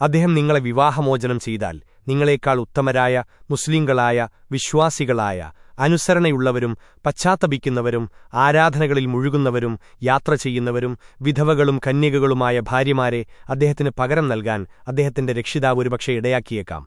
അദ്ദേഹം നിങ്ങളെ വിവാഹമോചനം ചെയ്താൽ നിങ്ങളെക്കാൾ ഉത്തമരായ മുസ്ലിങ്ങളായ വിശ്വാസികളായ അനുസരണയുള്ളവരും പശ്ചാത്തപിക്കുന്നവരും ആരാധനകളിൽ മുഴുകുന്നവരും യാത്ര ചെയ്യുന്നവരും വിധവകളും കന്യകകളുമായ ഭാര്യമാരെ അദ്ദേഹത്തിന് പകരം നൽകാൻ അദ്ദേഹത്തിന്റെ രക്ഷിതാവ് ഒരുപക്ഷെ ഇടയാക്കിയേക്കാം.